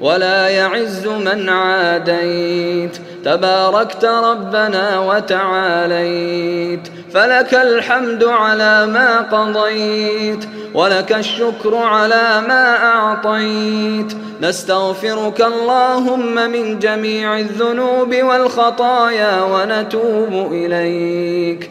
ولا يعز من عاديت. تباركت ربنا وتعاليت. فلك الحمد على ما قضيت ولك الشكر على ما أعطيت. نستغفرك اللهم من جميع الذنوب والخطايا ونتوب إليك.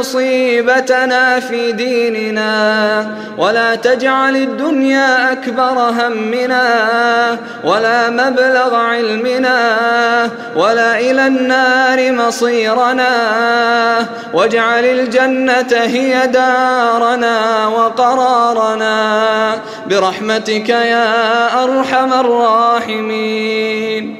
مصيبتنا في ديننا ولا تجعل الدنيا أكبر همنا ولا مبلغ علمنا ولا إلى النار مصيرنا واجعل الجنة هي دارنا وقرارنا برحمتك يا أرحم الراحمين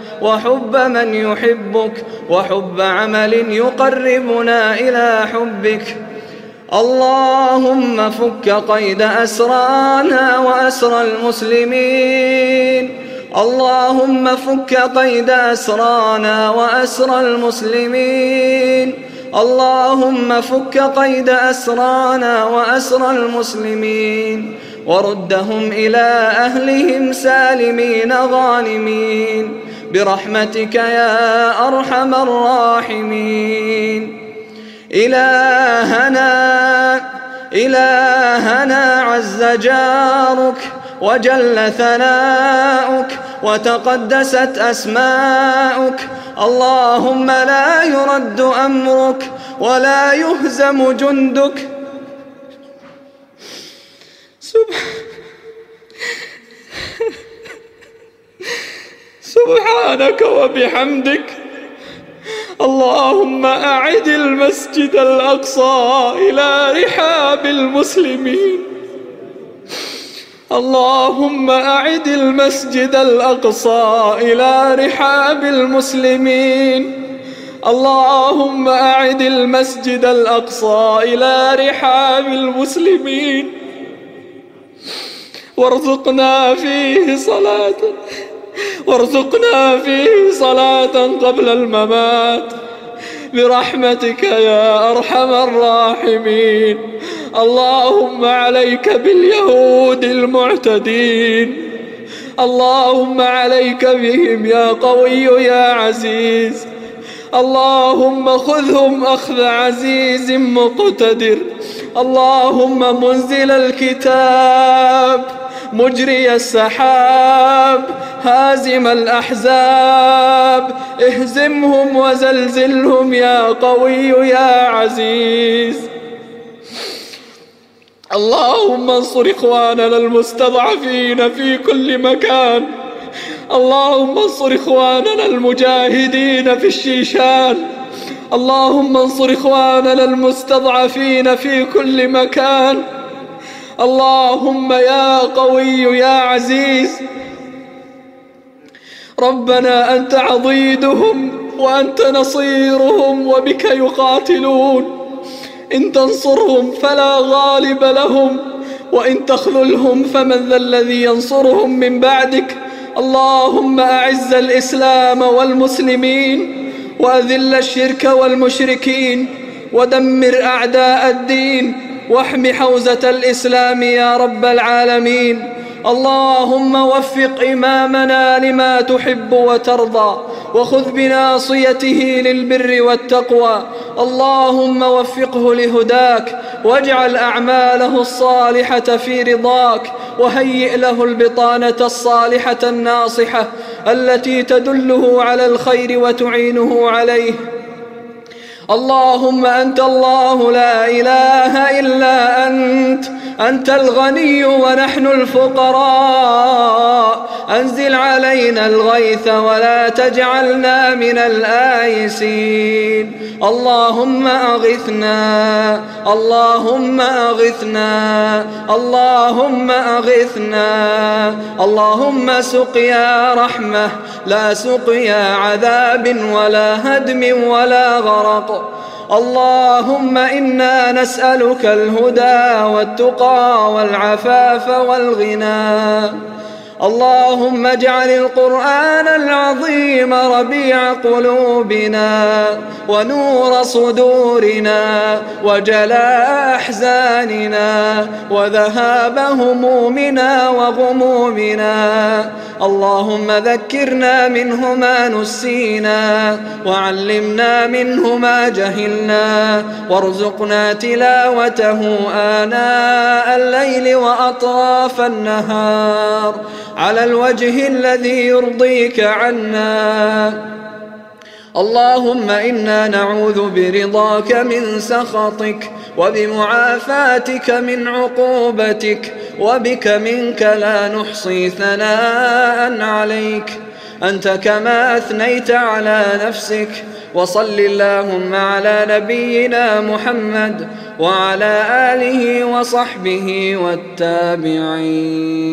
وحب من يحبك وحب عمل يقربنا إلى حبك. اللهم فك قيد أسرانا وأسر المسلمين. اللهم فك قيد أسرانا وأسر المسلمين. اللهم فك قيد أسرانا وأسر المسلمين. وردهم إلى أهلهم سالمين غانمين برحمتك يا أرحم الراحمين. إلهنا إلهنا عز جارك وجل ثناؤك وتقدست أسماؤك. اللهم لا يرد أمرك ولا يهزم جندك. سبحان سبحانك وبحمدك. اللهم أعد المسجد الأقصى إلى رحاب المسلمين. اللهم أعد المسجد الأقصى إلى رحاب المسلمين. اللهم أعد المسجد الأقصى إلى رحاب المسلمين. وارزقنا فيه صلاة وارزقنا فيه صلاة قبل الممات. برحمتك يا أرحم الراحمين. اللهم عليك باليهود المعتدين. اللهم عليك بهم يا قوي يا عزيز. اللهم خذهم أخذ عزيز مقتدر. اللهم منزل الكتاب مجري السحاب. هازم الأحزاب اهزمهم وزلزلهم يا قوي يا عزيز. اللهم انصر إخواننا المستضعفين في كل مكان. اللهم انصر إخواننا المجاهدين في الشيشان. اللهم انصر إخواننا المستضعفين في كل مكان. اللهم يا قوي يا عزيز. ربنا أنت عضيدهم وأنت نصيرهم وبك يقاتلون. إن تنصرهم فلا غالب لهم وإن تخذلهم فمن ذا الذي ينصرهم من بعدك. اللهم أعز الإسلام والمسلمين وأذل الشرك والمشركين ودمر أعداء الدين واحم حوزة الإسلام يا رب العالمين. اللهم وفق إمامنا لما تحب وترضى وخذ بناصيته للبر والتقوى. اللهم وفقه لهداك واجعل أعماله الصالحة في رضاك وهيئ له البطانة الصالحة الناصحة التي تدله على الخير وتعينه عليه. اللهم أنت الله لا إله إلا أنت أنت الغني ونحن الفقراء. أنزل علينا الغيث ولا تجعلنا من الآيسين. اللهم أغثنا اللهم أغثنا اللهم أغثنا. اللهم سقيا رحمة لا سقيا عذاب ولا هدم ولا غرق. اللهم إنا نسألك الهدى والتقى والعفاف والغنى. اللهم اجعل القرآن العظيم ربيع قلوبنا ونور صدورنا وجلاء أحزاننا وذهاب همومنا وغمومنا. اللهم ذكرنا منه ما نسينا وعلمنا منه ما جهلنا. وارزقنا تلاوته آناء الليل وأطراف النهار. على الوجه الذي يرضيك عنا. اللهم إنا نعوذ برضاك من سخطك وبمعافاتك من عقوبتك وبك منك لا نحصي ثناء عليك. أنت كما أثنيت على نفسك. وصل اللهم على نبينا محمد وعلى آله وصحبه والتابعين.